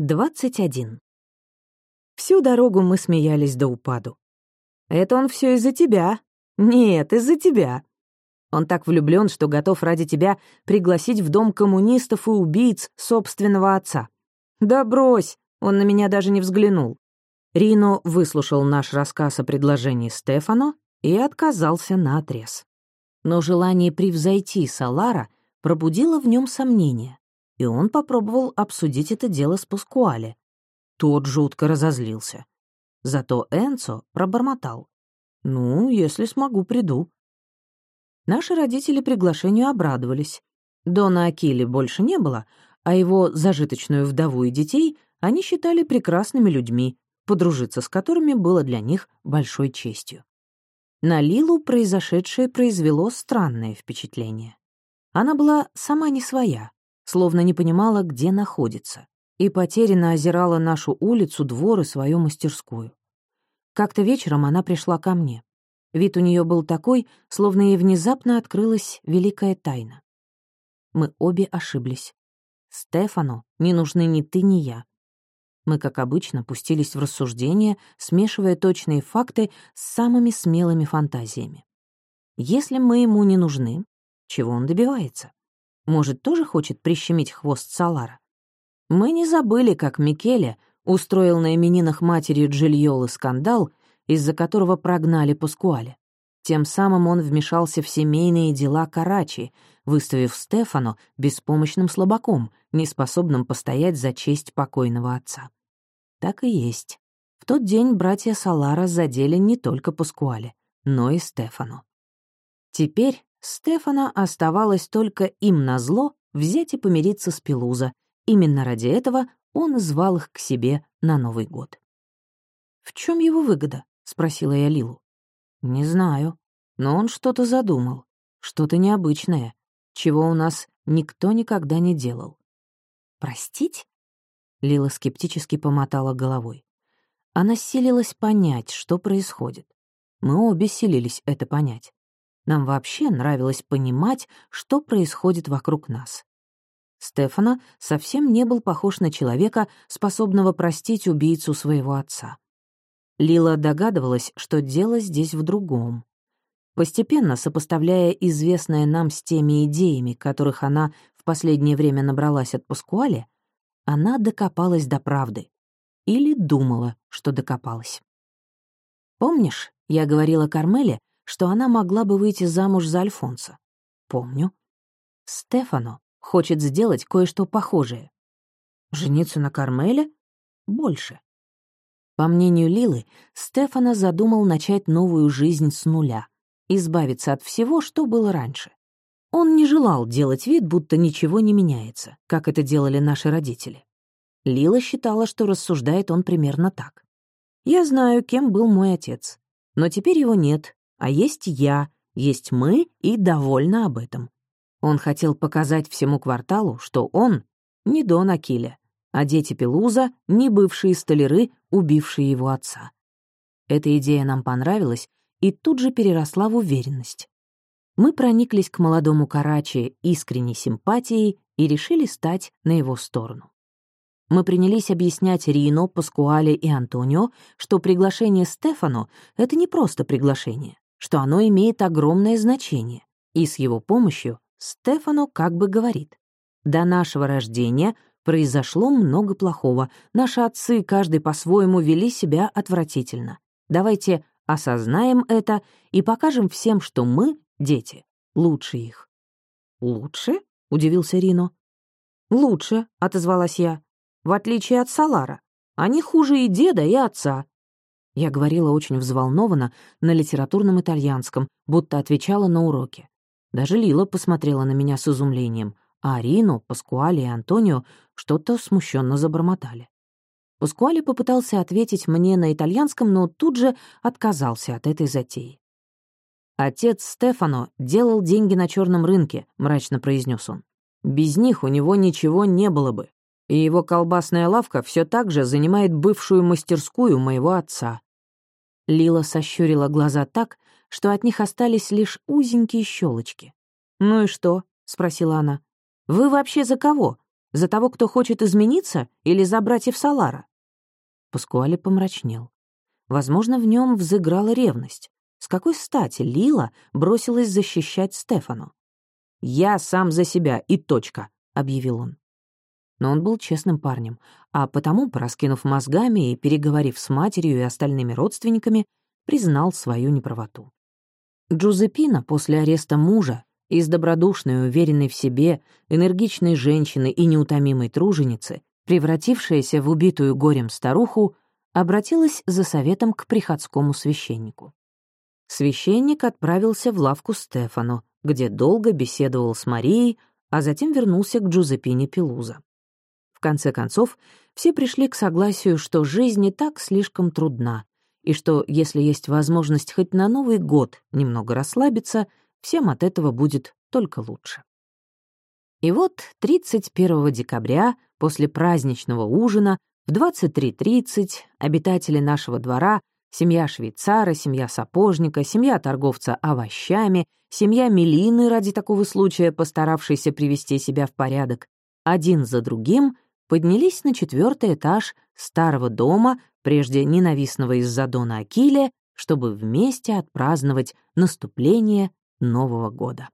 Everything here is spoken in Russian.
21. Всю дорогу мы смеялись до упаду. «Это он все из-за тебя». «Нет, из-за тебя». Он так влюблен, что готов ради тебя пригласить в дом коммунистов и убийц собственного отца. Да брось, он на меня даже не взглянул. Рино выслушал наш рассказ о предложении Стефано и отказался на отрез. Но желание превзойти Салара пробудило в нем сомнения и он попробовал обсудить это дело с Паскуале. Тот жутко разозлился. Зато Энцо пробормотал. «Ну, если смогу, приду». Наши родители приглашению обрадовались. Дона Акили больше не было, а его зажиточную вдову и детей они считали прекрасными людьми, подружиться с которыми было для них большой честью. На Лилу произошедшее произвело странное впечатление. Она была сама не своя, словно не понимала, где находится, и потерянно озирала нашу улицу, двор и свою мастерскую. Как-то вечером она пришла ко мне. Вид у нее был такой, словно ей внезапно открылась великая тайна. Мы обе ошиблись. Стефану не нужны ни ты, ни я. Мы, как обычно, пустились в рассуждения, смешивая точные факты с самыми смелыми фантазиями. Если мы ему не нужны, чего он добивается? Может, тоже хочет прищемить хвост Салара? Мы не забыли, как Микеле устроил на именинах матери Джильолы скандал, из-за которого прогнали Паскуале. Тем самым он вмешался в семейные дела Карачи, выставив Стефану беспомощным слабаком, неспособным постоять за честь покойного отца. Так и есть. В тот день братья Салара задели не только Паскуале, но и Стефану. Теперь Стефана оставалось только им назло взять и помириться с Пелуза. Именно ради этого он звал их к себе на Новый год. «В чем его выгода?» — спросила я Лилу. «Не знаю, но он что-то задумал, что-то необычное, чего у нас никто никогда не делал». «Простить?» — Лила скептически помотала головой. Она силилась понять, что происходит. Мы обе силились это понять. Нам вообще нравилось понимать, что происходит вокруг нас. Стефана совсем не был похож на человека, способного простить убийцу своего отца. Лила догадывалась, что дело здесь в другом. Постепенно, сопоставляя известное нам с теми идеями, которых она в последнее время набралась от Паскуале, она докопалась до правды. Или думала, что докопалась. «Помнишь, я говорила Кармеле, что она могла бы выйти замуж за Альфонса. Помню. Стефано хочет сделать кое-что похожее. Жениться на Кармеле? Больше. По мнению Лилы, Стефано задумал начать новую жизнь с нуля, избавиться от всего, что было раньше. Он не желал делать вид, будто ничего не меняется, как это делали наши родители. Лила считала, что рассуждает он примерно так. «Я знаю, кем был мой отец, но теперь его нет, а есть я, есть мы и довольна об этом. Он хотел показать всему кварталу, что он не Дон Акиля, а дети Пелуза — не бывшие столяры, убившие его отца. Эта идея нам понравилась и тут же переросла в уверенность. Мы прониклись к молодому Карачи искренней симпатией и решили стать на его сторону. Мы принялись объяснять Рино, Паскуале и Антонио, что приглашение Стефану — это не просто приглашение что оно имеет огромное значение, и с его помощью Стефано как бы говорит, «До нашего рождения произошло много плохого, наши отцы каждый по-своему вели себя отвратительно. Давайте осознаем это и покажем всем, что мы, дети, лучше их». «Лучше?» — удивился Рино. «Лучше», — отозвалась я, — «в отличие от Салара. Они хуже и деда, и отца. Я говорила очень взволнованно на литературном итальянском, будто отвечала на уроки. Даже Лила посмотрела на меня с изумлением, а Рино, Паскуали и Антонио что-то смущенно забормотали. Паскуали попытался ответить мне на итальянском, но тут же отказался от этой затеи. «Отец Стефано делал деньги на черном рынке», — мрачно произнес он. «Без них у него ничего не было бы и его колбасная лавка все так же занимает бывшую мастерскую моего отца». Лила сощурила глаза так, что от них остались лишь узенькие щелочки. «Ну и что?» — спросила она. «Вы вообще за кого? За того, кто хочет измениться, или за братьев Салара?» Паскуале помрачнел. Возможно, в нем взыграла ревность. С какой стати Лила бросилась защищать Стефану? «Я сам за себя и точка», — объявил он. Но он был честным парнем, а потому, пораскинув мозгами и переговорив с матерью и остальными родственниками, признал свою неправоту. Джузепина после ареста мужа из добродушной, уверенной в себе, энергичной женщины и неутомимой труженицы, превратившаяся в убитую горем старуху, обратилась за советом к приходскому священнику. Священник отправился в лавку Стефану, где долго беседовал с Марией, а затем вернулся к Джузепине Пелуза. В конце концов, все пришли к согласию, что жизнь не так слишком трудна, и что, если есть возможность хоть на Новый год немного расслабиться, всем от этого будет только лучше. И вот 31 декабря, после праздничного ужина, в 23.30 обитатели нашего двора, семья швейцара, семья сапожника, семья торговца овощами, семья Мелины ради такого случая, постаравшейся привести себя в порядок, один за другим поднялись на четвертый этаж старого дома, прежде ненавистного из-за Дона Акилия, чтобы вместе отпраздновать наступление Нового года.